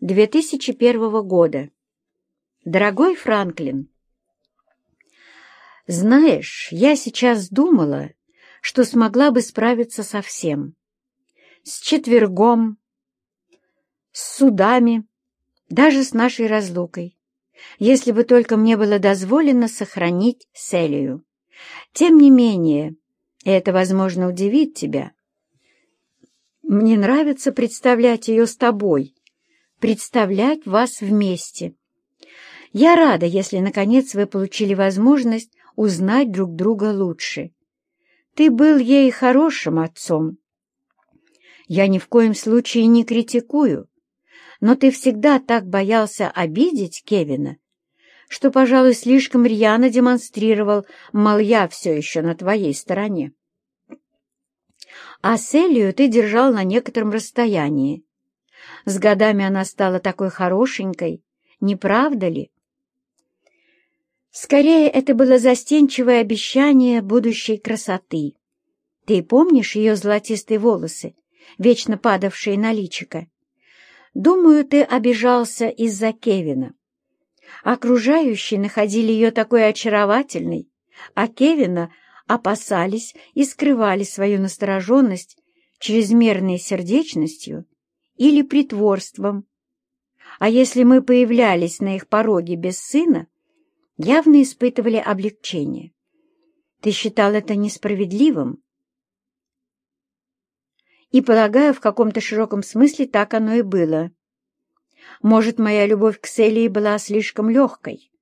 2001 года. Дорогой Франклин, знаешь, я сейчас думала, что смогла бы справиться со всем. С четвергом, с судами, даже с нашей разлукой, если бы только мне было дозволено сохранить Селию. Тем не менее, и это, возможно, удивит тебя, мне нравится представлять ее с тобой, представлять вас вместе. Я рада, если, наконец, вы получили возможность узнать друг друга лучше. Ты был ей хорошим отцом. Я ни в коем случае не критикую, но ты всегда так боялся обидеть Кевина, что, пожалуй, слишком рьяно демонстрировал, мол, я все еще на твоей стороне. А Селию ты держал на некотором расстоянии. С годами она стала такой хорошенькой, не правда ли? Скорее, это было застенчивое обещание будущей красоты. Ты помнишь ее золотистые волосы, вечно падавшие на личико? Думаю, ты обижался из-за Кевина. Окружающие находили ее такой очаровательной, а Кевина опасались и скрывали свою настороженность чрезмерной сердечностью или притворством. А если мы появлялись на их пороге без сына, явно испытывали облегчение. Ты считал это несправедливым? И, полагаю, в каком-то широком смысле так оно и было. Может, моя любовь к Селии была слишком легкой.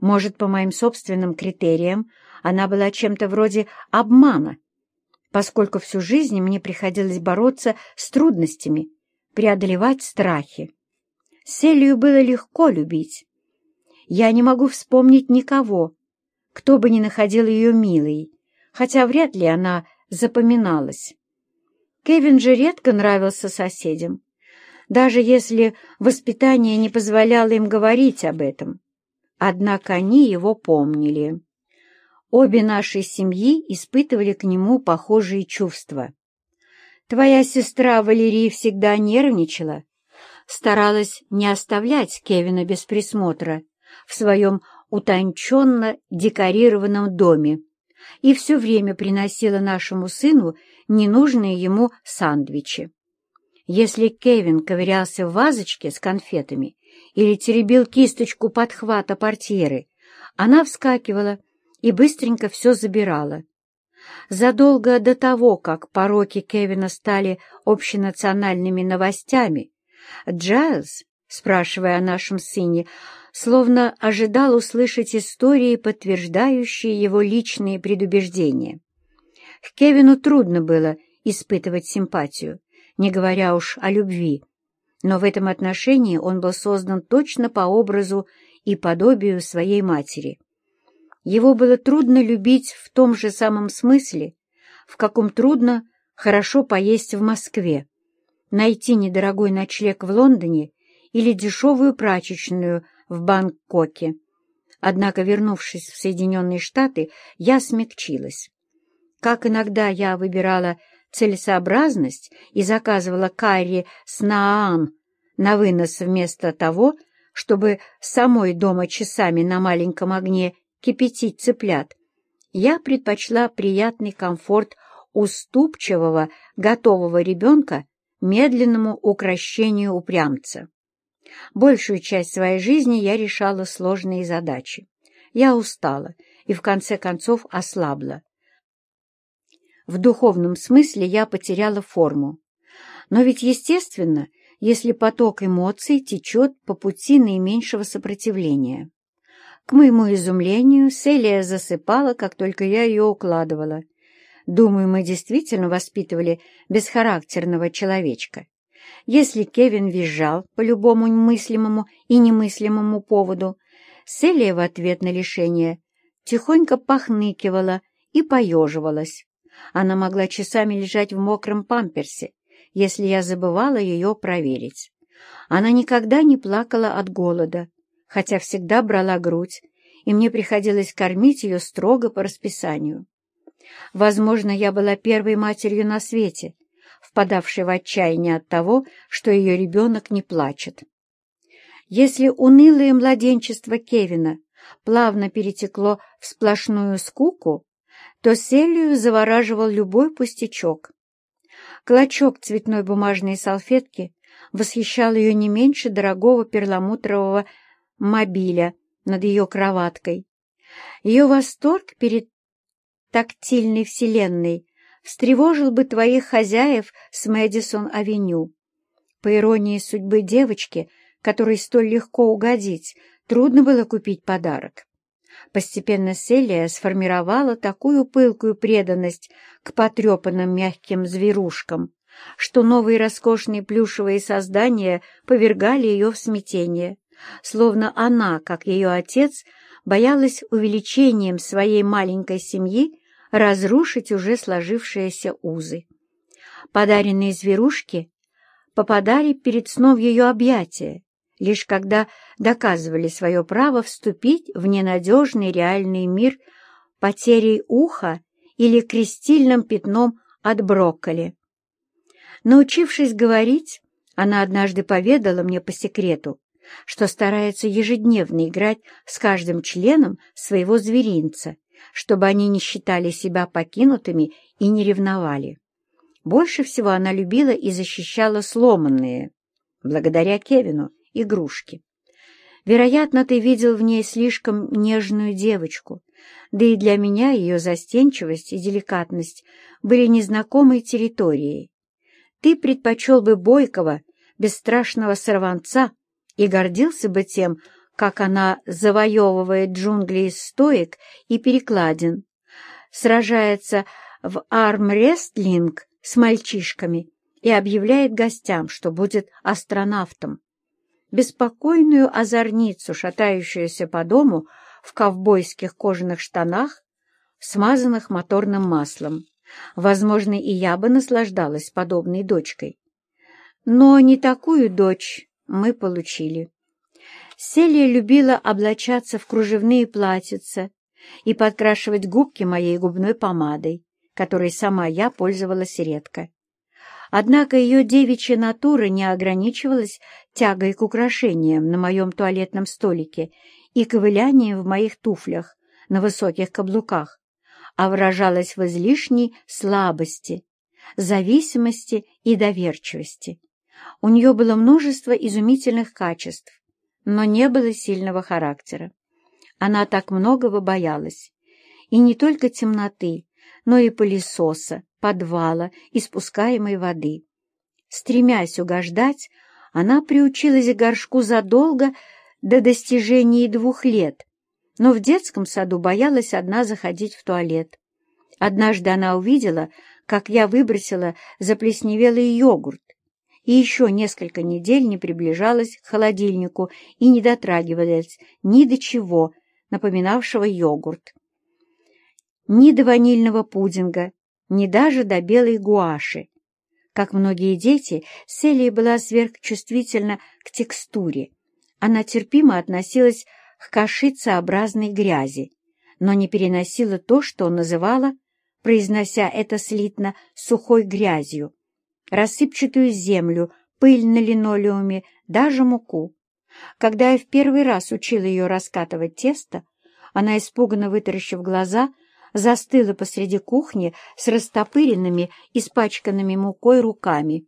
Может, по моим собственным критериям, она была чем-то вроде обмана, поскольку всю жизнь мне приходилось бороться с трудностями, преодолевать страхи. Селию было легко любить. Я не могу вспомнить никого, кто бы не находил ее милой, хотя вряд ли она запоминалась. Кевин же редко нравился соседям, даже если воспитание не позволяло им говорить об этом. Однако они его помнили. Обе наши семьи испытывали к нему похожие чувства. Твоя сестра Валерия всегда нервничала, старалась не оставлять Кевина без присмотра в своем утонченно декорированном доме и все время приносила нашему сыну ненужные ему сандвичи. Если Кевин ковырялся в вазочке с конфетами или теребил кисточку подхвата портьеры, она вскакивала и быстренько все забирала. Задолго до того, как пороки Кевина стали общенациональными новостями, Джайлз, спрашивая о нашем сыне, словно ожидал услышать истории, подтверждающие его личные предубеждения. К Кевину трудно было испытывать симпатию, не говоря уж о любви, но в этом отношении он был создан точно по образу и подобию своей матери. Его было трудно любить в том же самом смысле, в каком трудно хорошо поесть в Москве, найти недорогой ночлег в Лондоне или дешевую прачечную в Бангкоке. Однако, вернувшись в Соединенные Штаты, я смягчилась. Как иногда я выбирала целесообразность и заказывала карри с наан на вынос вместо того, чтобы самой дома часами на маленьком огне кипятить цыплят, я предпочла приятный комфорт уступчивого, готового ребенка медленному укращению упрямца. Большую часть своей жизни я решала сложные задачи. Я устала и, в конце концов, ослабла. В духовном смысле я потеряла форму. Но ведь естественно, если поток эмоций течет по пути наименьшего сопротивления. К моему изумлению, Селия засыпала, как только я ее укладывала. Думаю, мы действительно воспитывали бесхарактерного человечка. Если Кевин визжал по любому мыслимому и немыслимому поводу, Селия в ответ на лишение тихонько похныкивала и поеживалась. Она могла часами лежать в мокром памперсе, если я забывала ее проверить. Она никогда не плакала от голода, хотя всегда брала грудь, и мне приходилось кормить ее строго по расписанию. Возможно, я была первой матерью на свете, впадавшей в отчаяние от того, что ее ребенок не плачет. Если унылое младенчество Кевина плавно перетекло в сплошную скуку, то Селию завораживал любой пустячок. Клочок цветной бумажной салфетки восхищал ее не меньше дорогого перламутрового мобиля над ее кроваткой. Ее восторг перед тактильной вселенной встревожил бы твоих хозяев с Мэдисон-авеню. По иронии судьбы девочки, которой столь легко угодить, трудно было купить подарок. Постепенно Селия сформировала такую пылкую преданность к потрепанным мягким зверушкам, что новые роскошные плюшевые создания повергали ее в смятение, словно она, как ее отец, боялась увеличением своей маленькой семьи разрушить уже сложившиеся узы. Подаренные зверушки попадали перед сном в ее объятия, лишь когда доказывали свое право вступить в ненадежный реальный мир потерей уха или крестильным пятном от брокколи. Научившись говорить, она однажды поведала мне по секрету, что старается ежедневно играть с каждым членом своего зверинца, чтобы они не считали себя покинутыми и не ревновали. Больше всего она любила и защищала сломанные, благодаря Кевину, игрушки. Вероятно, ты видел в ней слишком нежную девочку, да и для меня ее застенчивость и деликатность были незнакомой территорией. Ты предпочел бы бойкого, бесстрашного сорванца и гордился бы тем, как она завоевывает джунгли из стоек и перекладин, сражается в армрестлинг с мальчишками и объявляет гостям, что будет астронавтом. Беспокойную озорницу, шатающуюся по дому в ковбойских кожаных штанах, смазанных моторным маслом. Возможно, и я бы наслаждалась подобной дочкой. Но не такую дочь мы получили. Селия любила облачаться в кружевные платьица и подкрашивать губки моей губной помадой, которой сама я пользовалась редко. Однако ее девичья натура не ограничивалась тягой к украшениям на моем туалетном столике и ковылянием в моих туфлях на высоких каблуках, а выражалась в излишней слабости, зависимости и доверчивости. У нее было множество изумительных качеств, но не было сильного характера. Она так многого боялась. И не только темноты, но и пылесоса, подвала и спускаемой воды. Стремясь угождать, она приучилась к горшку задолго до достижения двух лет, но в детском саду боялась одна заходить в туалет. Однажды она увидела, как я выбросила заплесневелый йогурт, и еще несколько недель не приближалась к холодильнику и не дотрагивалась ни до чего, напоминавшего йогурт. Ни до ванильного пудинга, ни даже до белой гуаши. Как многие дети, Селия была сверхчувствительна к текстуре. Она терпимо относилась к кашицеобразной грязи, но не переносила то, что называла, произнося это слитно, сухой грязью рассыпчатую землю, пыль на линолеуме, даже муку. Когда я в первый раз учила ее раскатывать тесто, она, испуганно вытаращив глаза, застыла посреди кухни с растопыренными, испачканными мукой руками.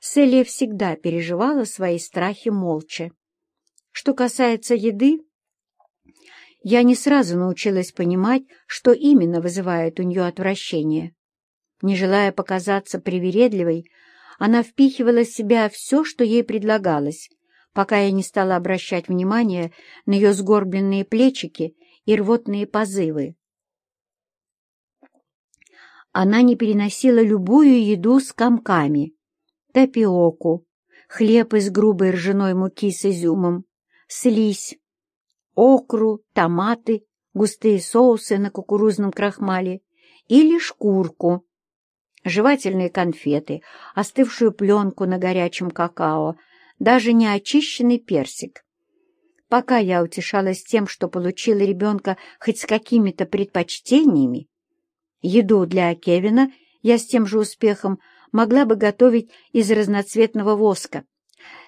Селия всегда переживала свои страхи молча. Что касается еды, я не сразу научилась понимать, что именно вызывает у нее отвращение. Не желая показаться привередливой, она впихивала в себя все, что ей предлагалось, пока я не стала обращать внимание на ее сгорбленные плечики и рвотные позывы. Она не переносила любую еду с комками, тапиоку, хлеб из грубой ржаной муки с изюмом, слизь, окру, томаты, густые соусы на кукурузном крахмале или шкурку, жевательные конфеты, остывшую пленку на горячем какао, даже не очищенный персик. Пока я утешалась тем, что получила ребенка хоть с какими-то предпочтениями, еду для Кевина я с тем же успехом могла бы готовить из разноцветного воска.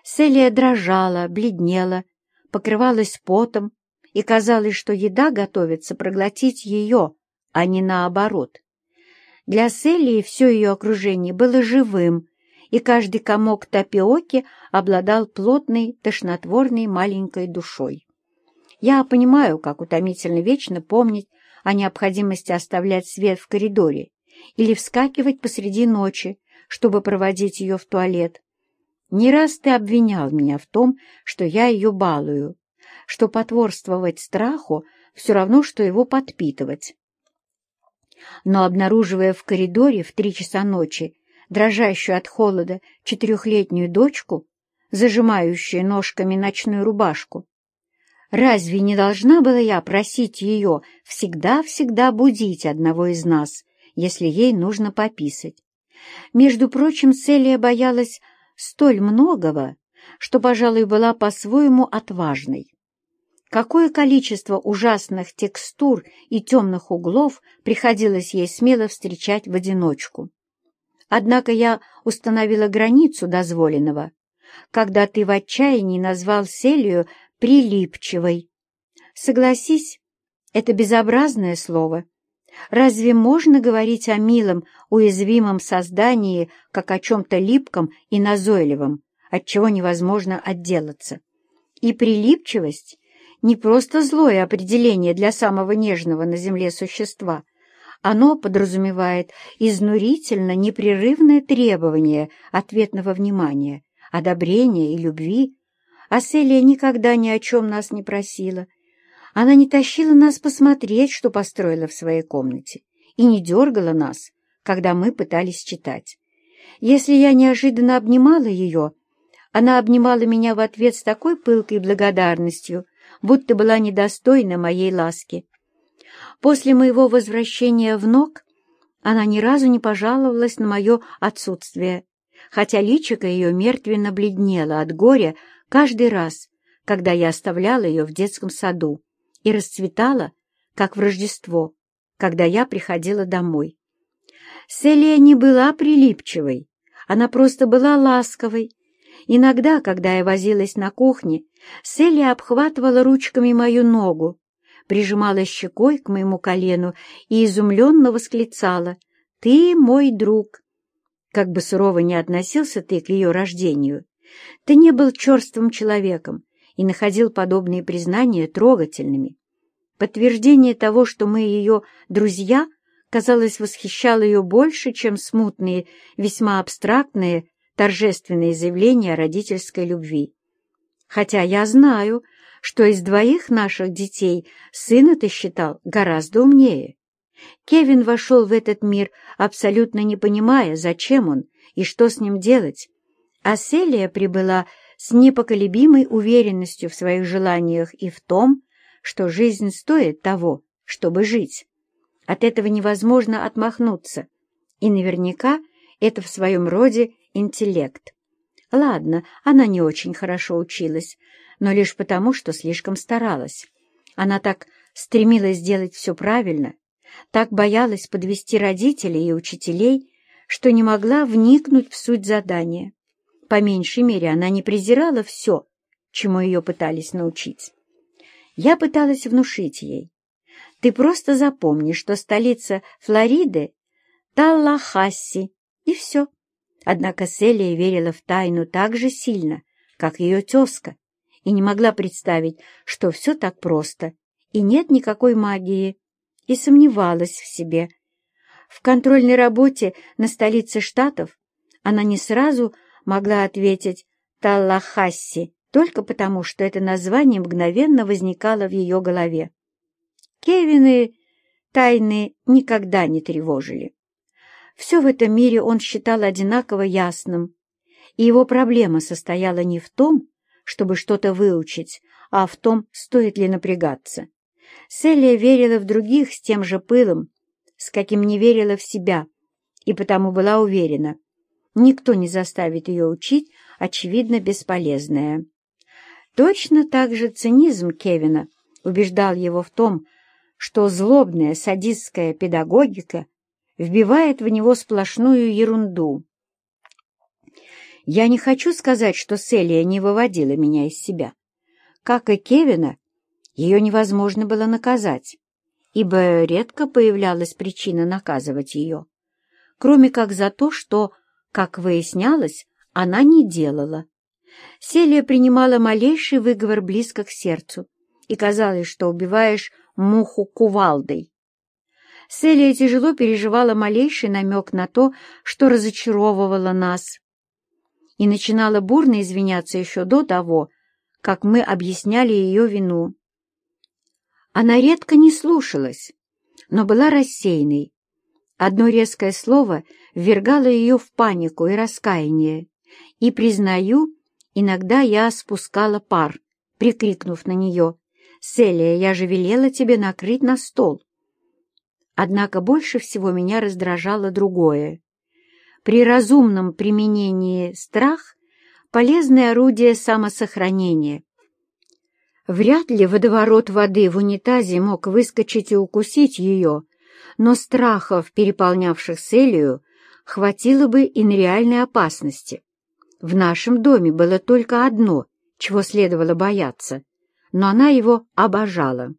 Селия дрожала, бледнела покрывалась потом, и казалось, что еда готовится проглотить ее, а не наоборот. Для Селии все ее окружение было живым, и каждый комок тапиоки обладал плотной, тошнотворной маленькой душой. Я понимаю, как утомительно вечно помнить о необходимости оставлять свет в коридоре или вскакивать посреди ночи, чтобы проводить ее в туалет. Не раз ты обвинял меня в том, что я ее балую, что потворствовать страху все равно, что его подпитывать. Но обнаруживая в коридоре в три часа ночи дрожащую от холода четырехлетнюю дочку, зажимающую ножками ночную рубашку, разве не должна была я просить ее всегда-всегда будить одного из нас, если ей нужно пописать? Между прочим, Селия боялась столь многого, что, пожалуй, была по-своему отважной. Какое количество ужасных текстур и темных углов приходилось ей смело встречать в одиночку. Однако я установила границу дозволенного, когда ты в отчаянии назвал Селию прилипчивой. Согласись, это безобразное слово. Разве можно говорить о милом, уязвимом создании, как о чем-то липком и назойливом, от чего невозможно отделаться? И прилипчивость — не просто злое определение для самого нежного на земле существа. Оно подразумевает изнурительно непрерывное требование ответного внимания, одобрения и любви. А Селия никогда ни о чем нас не просила — она не тащила нас посмотреть, что построила в своей комнате, и не дергала нас, когда мы пытались читать. Если я неожиданно обнимала ее, она обнимала меня в ответ с такой пылкой благодарностью, будто была недостойна моей ласки. После моего возвращения в ног она ни разу не пожаловалась на мое отсутствие, хотя личико ее мертвенно бледнело от горя каждый раз, когда я оставляла ее в детском саду и расцветала, как в Рождество, когда я приходила домой. Селия не была прилипчивой, она просто была ласковой. Иногда, когда я возилась на кухне, Селия обхватывала ручками мою ногу, прижимала щекой к моему колену и изумленно восклицала «Ты мой друг!» Как бы сурово не относился ты к ее рождению, ты не был черствым человеком, и находил подобные признания трогательными. Подтверждение того, что мы ее друзья, казалось, восхищало ее больше, чем смутные, весьма абстрактные, торжественные заявления о родительской любви. Хотя я знаю, что из двоих наших детей сына ты считал гораздо умнее. Кевин вошел в этот мир, абсолютно не понимая, зачем он и что с ним делать, а Селия прибыла с непоколебимой уверенностью в своих желаниях и в том, что жизнь стоит того, чтобы жить. От этого невозможно отмахнуться, и наверняка это в своем роде интеллект. Ладно, она не очень хорошо училась, но лишь потому, что слишком старалась. Она так стремилась сделать все правильно, так боялась подвести родителей и учителей, что не могла вникнуть в суть задания. По меньшей мере, она не презирала все, чему ее пытались научить. Я пыталась внушить ей. Ты просто запомни, что столица Флориды — Таллахасси, и все. Однако Селия верила в тайну так же сильно, как ее тезка, и не могла представить, что все так просто, и нет никакой магии, и сомневалась в себе. В контрольной работе на столице Штатов она не сразу могла ответить «Таллахасси» только потому, что это название мгновенно возникало в ее голове. Кевины тайны никогда не тревожили. Все в этом мире он считал одинаково ясным, и его проблема состояла не в том, чтобы что-то выучить, а в том, стоит ли напрягаться. Селия верила в других с тем же пылом, с каким не верила в себя, и потому была уверена — Никто не заставит ее учить, очевидно, бесполезное. Точно так же цинизм Кевина убеждал его в том, что злобная садистская педагогика вбивает в него сплошную ерунду. Я не хочу сказать, что Селия не выводила меня из себя. как и Кевина, ее невозможно было наказать, ибо редко появлялась причина наказывать ее, кроме как за то, что, как выяснялось, она не делала. Селия принимала малейший выговор близко к сердцу, и казалось, что убиваешь муху кувалдой. Селия тяжело переживала малейший намек на то, что разочаровывала нас, и начинала бурно извиняться еще до того, как мы объясняли ее вину. Она редко не слушалась, но была рассеянной. Одно резкое слово ввергало ее в панику и раскаяние, и, признаю, иногда я спускала пар, прикрикнув на нее, «Селия, я же велела тебе накрыть на стол». Однако больше всего меня раздражало другое. При разумном применении страх — полезное орудие самосохранения. Вряд ли водоворот воды в унитазе мог выскочить и укусить ее, но страхов, переполнявших Селию, хватило бы и на реальной опасности. В нашем доме было только одно, чего следовало бояться, но она его обожала.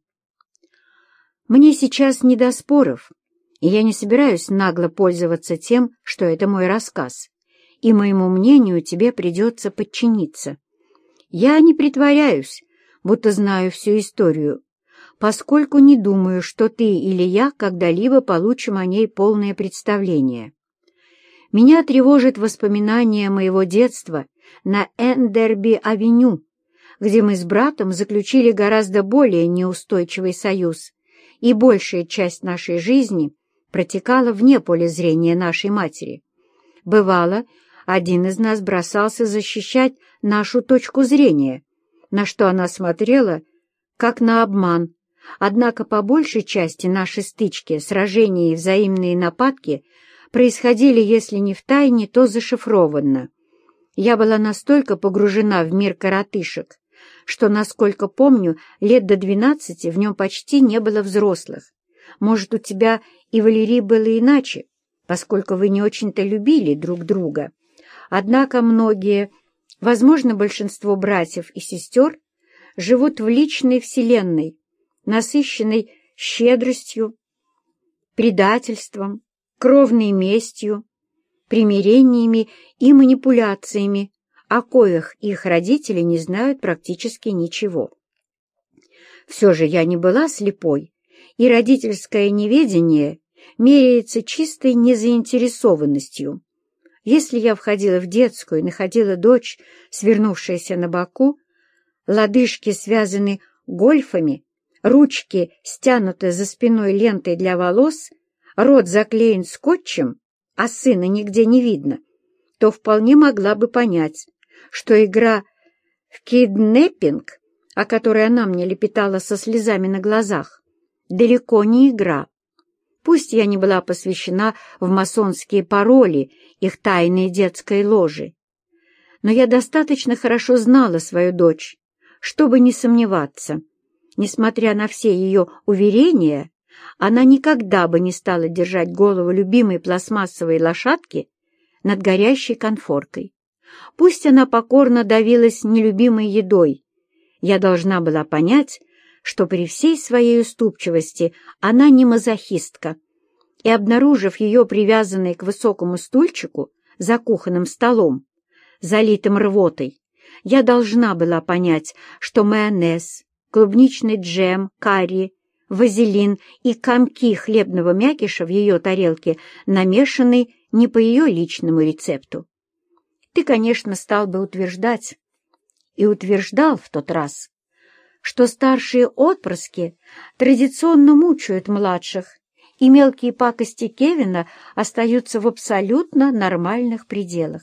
Мне сейчас не до споров, и я не собираюсь нагло пользоваться тем, что это мой рассказ, и моему мнению тебе придется подчиниться. Я не притворяюсь, будто знаю всю историю, поскольку не думаю, что ты или я когда-либо получим о ней полное представление. Меня тревожит воспоминание моего детства на Эндерби-авеню, где мы с братом заключили гораздо более неустойчивый союз, и большая часть нашей жизни протекала вне поля зрения нашей матери. Бывало, один из нас бросался защищать нашу точку зрения, на что она смотрела, как на обман. Однако по большей части наши стычки, сражения и взаимные нападки происходили, если не в тайне, то зашифрованно. Я была настолько погружена в мир коротышек, что, насколько помню, лет до двенадцати в нем почти не было взрослых. Может, у тебя и Валерии было иначе, поскольку вы не очень-то любили друг друга. Однако многие, возможно, большинство братьев и сестер, живут в личной вселенной, насыщенной щедростью, предательством, кровной местью, примирениями и манипуляциями, о коих их родители не знают практически ничего. Все же я не была слепой, и родительское неведение меряется чистой незаинтересованностью. Если я входила в детскую и находила дочь, свернувшаяся на боку, лодыжки связаны гольфами, ручки стянуты за спиной лентой для волос, рот заклеен скотчем, а сына нигде не видно, то вполне могла бы понять, что игра в киднеппинг, о которой она мне лепетала со слезами на глазах, далеко не игра. Пусть я не была посвящена в масонские пароли их тайной детской ложи, но я достаточно хорошо знала свою дочь, чтобы не сомневаться. Несмотря на все ее уверения, она никогда бы не стала держать голову любимой пластмассовой лошадки над горящей конфоркой. Пусть она покорно давилась нелюбимой едой, я должна была понять, что при всей своей уступчивости она не мазохистка, и, обнаружив ее привязанной к высокому стульчику за кухонным столом, залитым рвотой, я должна была понять, что майонез, клубничный джем, карри, вазелин и комки хлебного мякиша в ее тарелке намешаны не по ее личному рецепту ты, конечно, стал бы утверждать, и утверждал в тот раз, что старшие отпрыски традиционно мучают младших, и мелкие пакости Кевина остаются в абсолютно нормальных пределах.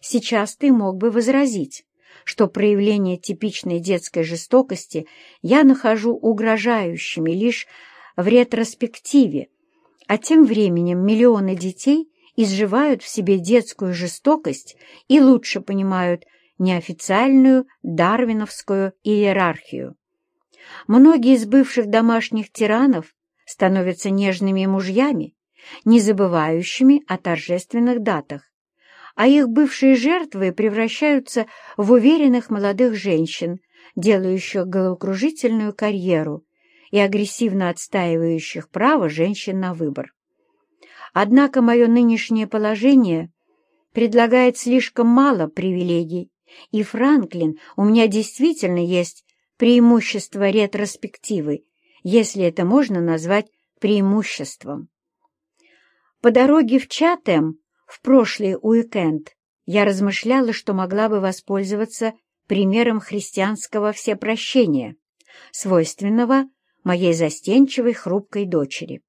Сейчас ты мог бы возразить, что проявление типичной детской жестокости я нахожу угрожающими лишь в ретроспективе, а тем временем миллионы детей изживают в себе детскую жестокость и лучше понимают неофициальную дарвиновскую иерархию. Многие из бывших домашних тиранов становятся нежными мужьями, не забывающими о торжественных датах, а их бывшие жертвы превращаются в уверенных молодых женщин, делающих головокружительную карьеру и агрессивно отстаивающих право женщин на выбор. Однако мое нынешнее положение предлагает слишком мало привилегий, и, Франклин, у меня действительно есть преимущество ретроспективы, если это можно назвать преимуществом. По дороге в Чатем в прошлый уикенд я размышляла, что могла бы воспользоваться примером христианского всепрощения, свойственного моей застенчивой хрупкой дочери.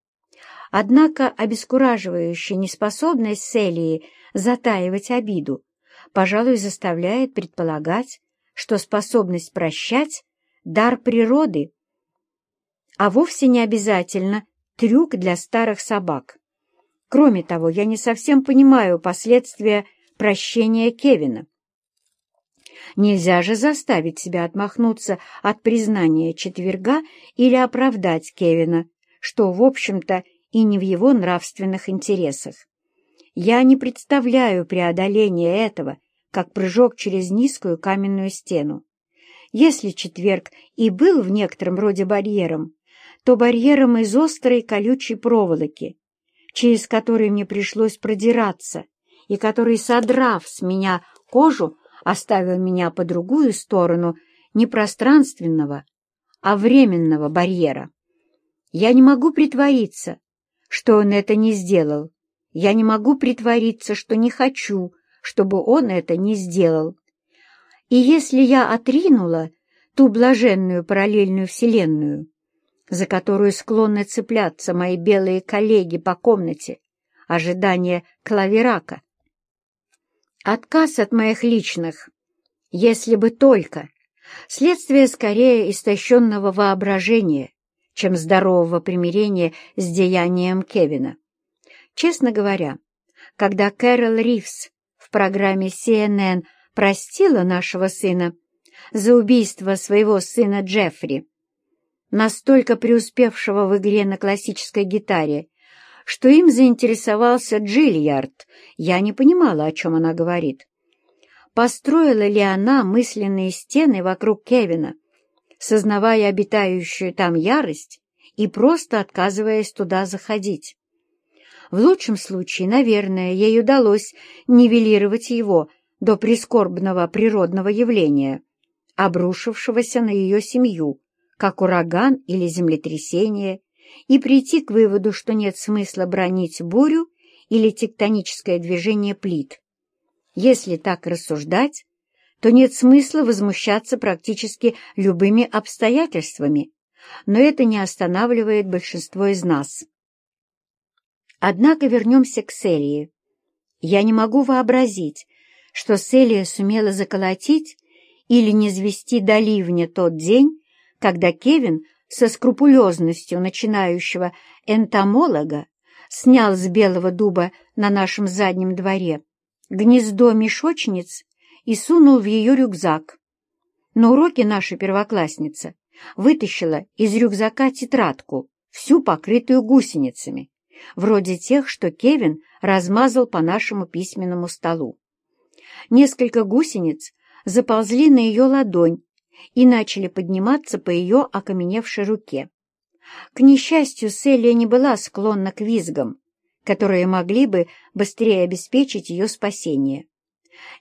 Однако обескураживающая неспособность Селии затаивать обиду, пожалуй, заставляет предполагать, что способность прощать — дар природы, а вовсе не обязательно трюк для старых собак. Кроме того, я не совсем понимаю последствия прощения Кевина. Нельзя же заставить себя отмахнуться от признания четверга или оправдать Кевина, что, в общем-то, и не в его нравственных интересах. Я не представляю преодоления этого, как прыжок через низкую каменную стену. Если четверг и был в некотором роде барьером, то барьером из острой колючей проволоки, через который мне пришлось продираться, и который, содрав с меня кожу, оставил меня по другую сторону не пространственного, а временного барьера. Я не могу притвориться, что он это не сделал. Я не могу притвориться, что не хочу, чтобы он это не сделал. И если я отринула ту блаженную параллельную вселенную, за которую склонны цепляться мои белые коллеги по комнате, ожидание клавирака. Отказ от моих личных, если бы только, следствие скорее истощенного воображения, чем здорового примирения с деянием Кевина. Честно говоря, когда Кэрол Ривз в программе CNN простила нашего сына за убийство своего сына Джеффри, настолько преуспевшего в игре на классической гитаре, что им заинтересовался Джильярд. Я не понимала, о чем она говорит. Построила ли она мысленные стены вокруг Кевина, сознавая обитающую там ярость и просто отказываясь туда заходить? В лучшем случае, наверное, ей удалось нивелировать его до прискорбного природного явления, обрушившегося на ее семью, как ураган или землетрясение, и прийти к выводу, что нет смысла бронить бурю или тектоническое движение плит. Если так рассуждать, то нет смысла возмущаться практически любыми обстоятельствами, но это не останавливает большинство из нас. Однако вернемся к Селии. Я не могу вообразить, что Селия сумела заколотить или не звести до ливня тот день, когда Кевин со скрупулезностью начинающего энтомолога снял с белого дуба на нашем заднем дворе гнездо мешочниц и сунул в ее рюкзак. На уроке наша первоклассница вытащила из рюкзака тетрадку, всю покрытую гусеницами, вроде тех, что Кевин размазал по нашему письменному столу. Несколько гусениц заползли на ее ладонь и начали подниматься по ее окаменевшей руке. К несчастью, Селия не была склонна к визгам, которые могли бы быстрее обеспечить ее спасение.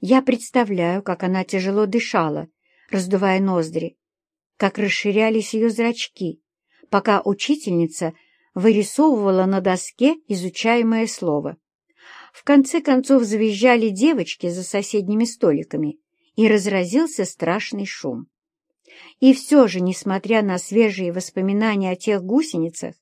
Я представляю, как она тяжело дышала, раздувая ноздри, как расширялись ее зрачки, пока учительница вырисовывала на доске изучаемое слово. В конце концов завизжали девочки за соседними столиками, и разразился страшный шум. И все же, несмотря на свежие воспоминания о тех гусеницах,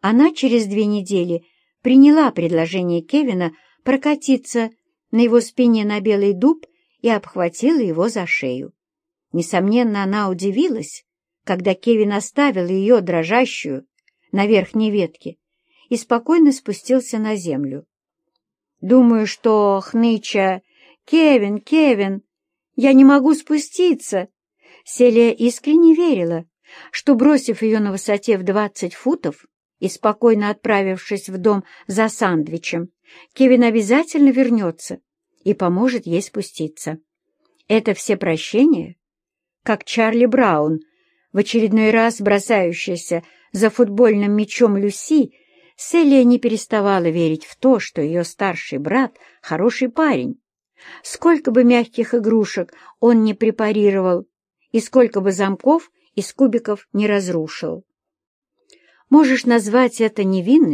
она через две недели приняла предложение Кевина прокатиться на его спине на белый дуб и обхватила его за шею. Несомненно, она удивилась, когда Кевин оставил ее дрожащую на верхней ветке и спокойно спустился на землю. Думаю, что хныча «Кевин, Кевин, я не могу спуститься!» Селия искренне верила, что, бросив ее на высоте в двадцать футов и спокойно отправившись в дом за сандвичем, Кевин обязательно вернется и поможет ей спуститься. Это все прощение? как Чарли Браун, в очередной раз бросающаяся за футбольным мячом Люси, Селия не переставала верить в то, что ее старший брат — хороший парень. Сколько бы мягких игрушек он не препарировал, и сколько бы замков из кубиков не разрушил. Можешь назвать это невинностью,